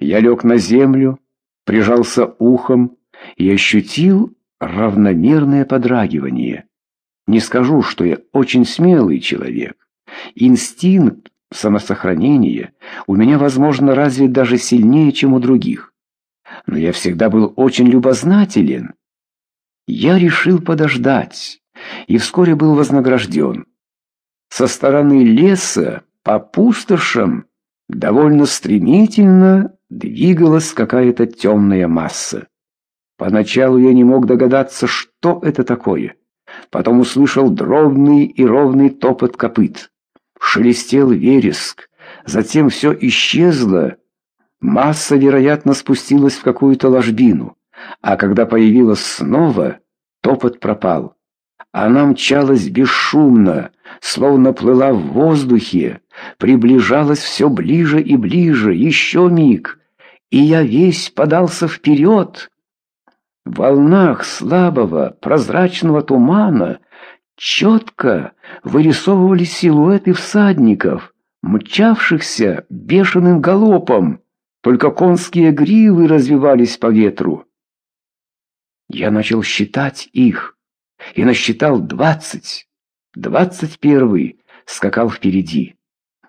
Я лег на землю, прижался ухом и ощутил равномерное подрагивание. Не скажу, что я очень смелый человек. Инстинкт самосохранения у меня, возможно, развит даже сильнее, чем у других. Но я всегда был очень любознателен. Я решил подождать, и вскоре был вознагражден. Со стороны леса по пустошам довольно стремительно двигалась какая-то темная масса. Поначалу я не мог догадаться, что это такое. Потом услышал дробный и ровный топот копыт. Шелестел вереск. Затем все исчезло. Масса, вероятно, спустилась в какую-то ложбину. А когда появилась снова, топот пропал. Она мчалась бесшумно, словно плыла в воздухе, приближалась все ближе и ближе, еще миг, и я весь подался вперед. В волнах слабого прозрачного тумана четко вырисовывались силуэты всадников, мчавшихся бешеным галопом, только конские гривы развивались по ветру. Я начал считать их и насчитал двадцать. Двадцать первый скакал впереди.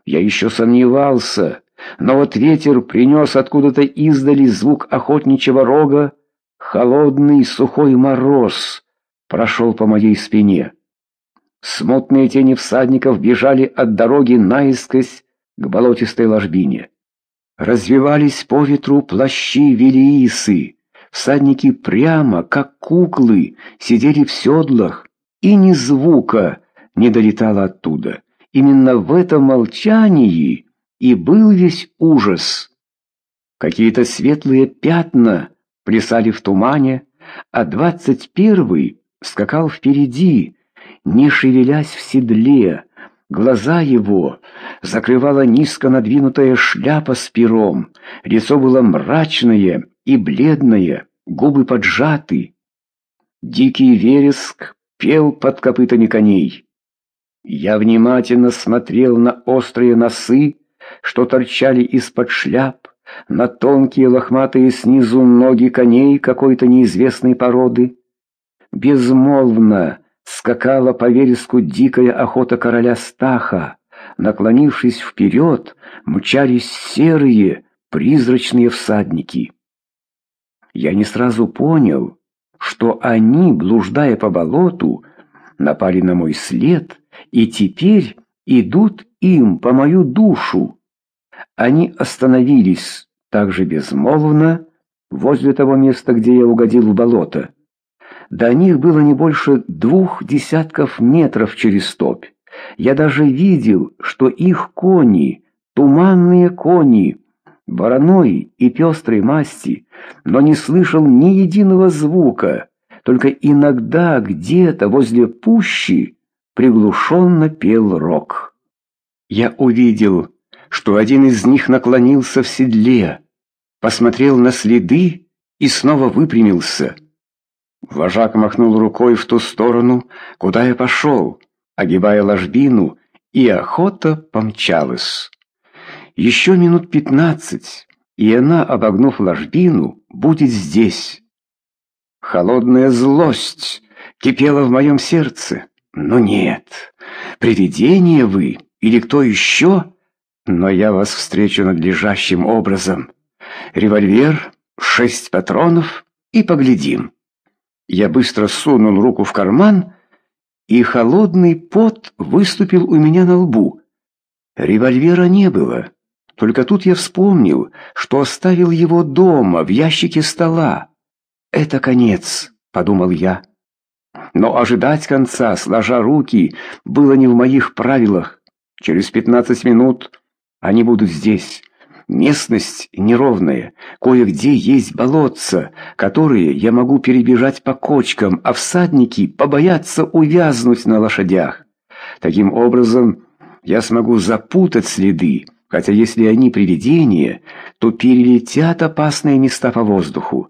Я еще сомневался, но вот ветер принес откуда-то издали звук охотничьего рога, холодный сухой мороз прошел по моей спине. Смутные тени всадников бежали от дороги наискось к болотистой ложбине. Развивались по ветру плащи велиисы, Всадники прямо, как куклы, сидели в седлах, и ни звука не долетало оттуда. Именно в этом молчании и был весь ужас. Какие-то светлые пятна плясали в тумане, а двадцать первый скакал впереди, не шевелясь в седле. Глаза его закрывала низко надвинутая шляпа с пером, лицо было мрачное и бледная, губы поджаты. Дикий вереск пел под копытами коней. Я внимательно смотрел на острые носы, что торчали из-под шляп, на тонкие лохматые снизу ноги коней какой-то неизвестной породы. Безмолвно скакала по вереску дикая охота короля Стаха. Наклонившись вперед, мчались серые, призрачные всадники. Я не сразу понял, что они, блуждая по болоту, напали на мой след и теперь идут им по мою душу. Они остановились так же безмолвно возле того места, где я угодил в болото. До них было не больше двух десятков метров через топь. Я даже видел, что их кони, туманные кони, вороной и пестрой масти, но не слышал ни единого звука, только иногда где-то возле пущи приглушенно пел рог. Я увидел, что один из них наклонился в седле, посмотрел на следы и снова выпрямился. Вожак махнул рукой в ту сторону, куда я пошел, огибая ложбину, и охота помчалась. Еще минут пятнадцать, и она, обогнув ложбину, будет здесь. Холодная злость кипела в моем сердце. Но нет, привидение вы или кто еще, но я вас встречу надлежащим образом. Револьвер, шесть патронов и поглядим. Я быстро сунул руку в карман, и холодный пот выступил у меня на лбу. Револьвера не было. Только тут я вспомнил, что оставил его дома, в ящике стола. «Это конец», — подумал я. Но ожидать конца, сложа руки, было не в моих правилах. Через пятнадцать минут они будут здесь. Местность неровная, кое-где есть болотца, которые я могу перебежать по кочкам, а всадники побоятся увязнуть на лошадях. Таким образом, я смогу запутать следы, хотя если они привидения, то перелетят опасные места по воздуху.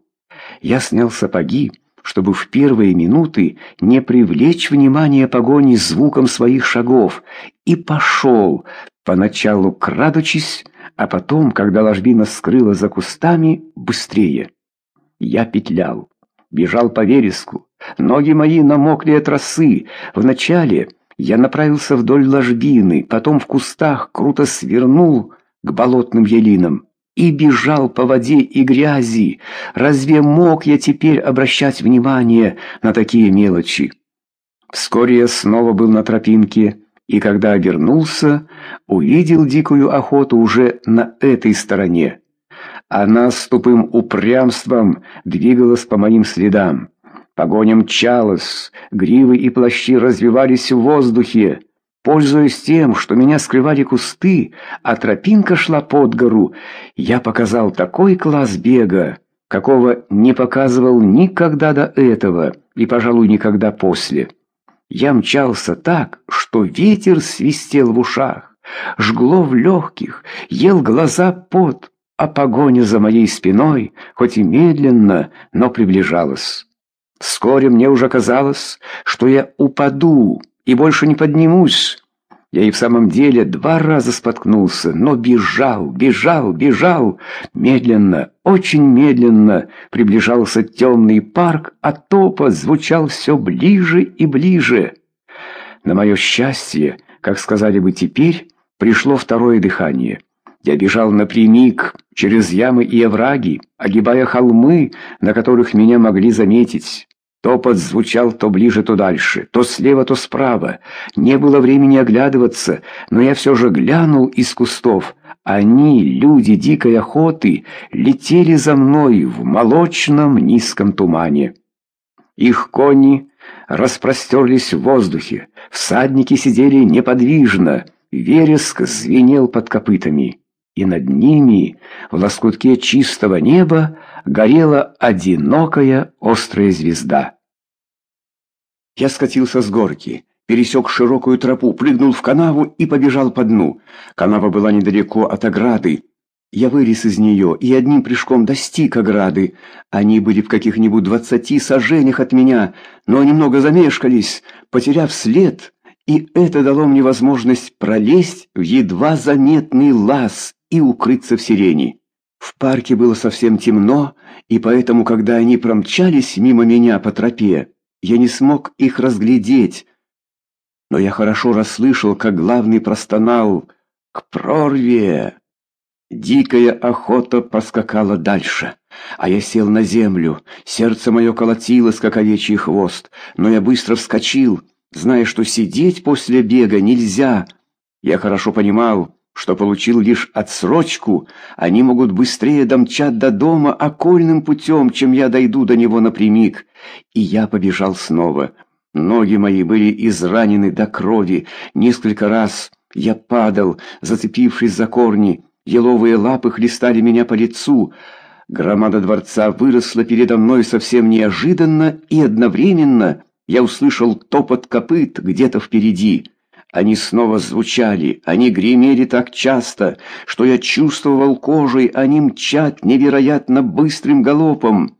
Я снял сапоги, чтобы в первые минуты не привлечь внимание погони звуком своих шагов, и пошел, поначалу крадучись, а потом, когда ложбина скрыла за кустами, быстрее. Я петлял, бежал по вереску, ноги мои намокли от росы. Вначале я направился вдоль ложбины, потом в кустах круто свернул к болотным елинам и бежал по воде и грязи. Разве мог я теперь обращать внимание на такие мелочи? Вскоре я снова был на тропинке, и когда обернулся, увидел дикую охоту уже на этой стороне. Она с тупым упрямством двигалась по моим следам. Погоня мчалась, гривы и плащи развивались в воздухе. Пользуясь тем, что меня скрывали кусты, а тропинка шла под гору, я показал такой класс бега, какого не показывал никогда до этого и, пожалуй, никогда после. Я мчался так, что ветер свистел в ушах, жгло в легких, ел глаза пот, а погоня за моей спиной, хоть и медленно, но приближалась. Вскоре мне уже казалось, что я упаду и больше не поднимусь. Я и в самом деле два раза споткнулся, но бежал, бежал, бежал. Медленно, очень медленно приближался темный парк, а топот звучал все ближе и ближе. На мое счастье, как сказали бы теперь, пришло второе дыхание. Я бежал напрямик, через ямы и овраги, огибая холмы, на которых меня могли заметить. Топот звучал то ближе, то дальше, то слева, то справа. Не было времени оглядываться, но я все же глянул из кустов. Они, люди дикой охоты, летели за мной в молочном низком тумане. Их кони распростерлись в воздухе, всадники сидели неподвижно, вереск звенел под копытами, и над ними, в лоскутке чистого неба, горела одинокая острая звезда. Я скатился с горки, пересек широкую тропу, прыгнул в канаву и побежал по дну. Канава была недалеко от ограды. Я вылез из нее и одним прыжком достиг ограды. Они были в каких-нибудь двадцати сажениях от меня, но немного замешкались, потеряв след, и это дало мне возможность пролезть в едва заметный лаз и укрыться в сирени. В парке было совсем темно, и поэтому, когда они промчались мимо меня по тропе, я не смог их разглядеть. Но я хорошо расслышал, как главный простонал «К прорве!». Дикая охота поскакала дальше, а я сел на землю, сердце мое колотилось, как овечий хвост, но я быстро вскочил, зная, что сидеть после бега нельзя. Я хорошо понимал, что получил лишь отсрочку, они могут быстрее домчать до дома окольным путем, чем я дойду до него напрямик. И я побежал снова. Ноги мои были изранены до крови. Несколько раз я падал, зацепившись за корни. Еловые лапы хлестали меня по лицу. Громада дворца выросла передо мной совсем неожиданно, и одновременно я услышал топот копыт где-то впереди. Они снова звучали, они гремели так часто, что я чувствовал кожей, они мчат невероятно быстрым галопом.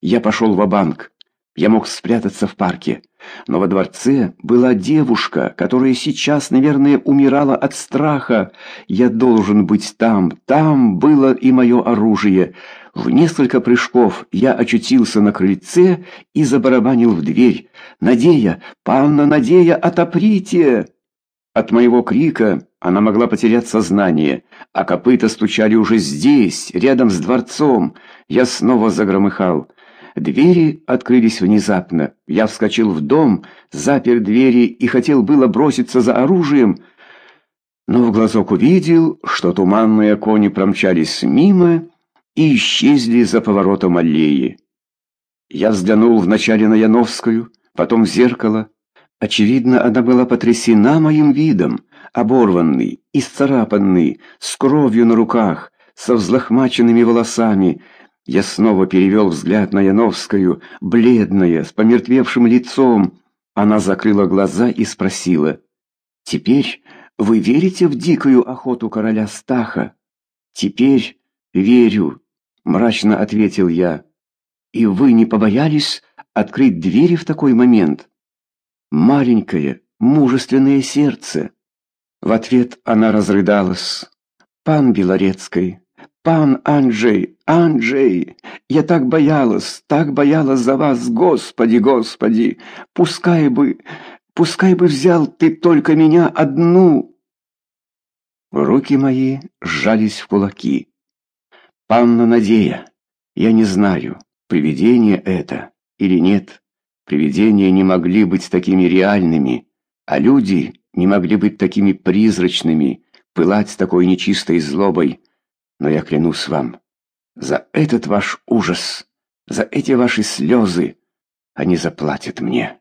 Я пошел в банк Я мог спрятаться в парке, но во дворце была девушка, которая сейчас, наверное, умирала от страха. Я должен быть там, там было и мое оружие. В несколько прыжков я очутился на крыльце и забарабанил в дверь. «Надея! Панна Надея, отоприте!» От моего крика она могла потерять сознание, а копыта стучали уже здесь, рядом с дворцом. Я снова загромыхал. Двери открылись внезапно. Я вскочил в дом, запер двери и хотел было броситься за оружием, но в глазок увидел, что туманные кони промчались мимо и исчезли за поворотом аллеи. Я взглянул вначале на Яновскую, потом в зеркало. Очевидно, она была потрясена моим видом, оборванный, исцарапанный, с кровью на руках, со взлохмаченными волосами. Я снова перевел взгляд на Яновскую, бледная, с помертвевшим лицом. Она закрыла глаза и спросила, «Теперь вы верите в дикую охоту короля Стаха?» «Теперь верю», — мрачно ответил я. «И вы не побоялись открыть двери в такой момент?» «Маленькое, мужественное сердце». В ответ она разрыдалась. Пан Белорецкий, пан Анджей, Анджей, я так боялась, так боялась за вас, Господи, Господи, пускай бы, пускай бы взял ты только меня одну. Руки мои сжались в кулаки. Панна Надея, я не знаю, привидение это или нет. Привидения не могли быть такими реальными, а люди не могли быть такими призрачными, пылать с такой нечистой злобой. Но я клянусь вам, за этот ваш ужас, за эти ваши слезы, они заплатят мне.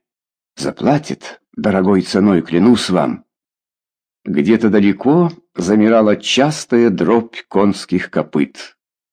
Заплатят, дорогой ценой, клянусь вам. Где-то далеко замирала частая дробь конских копыт.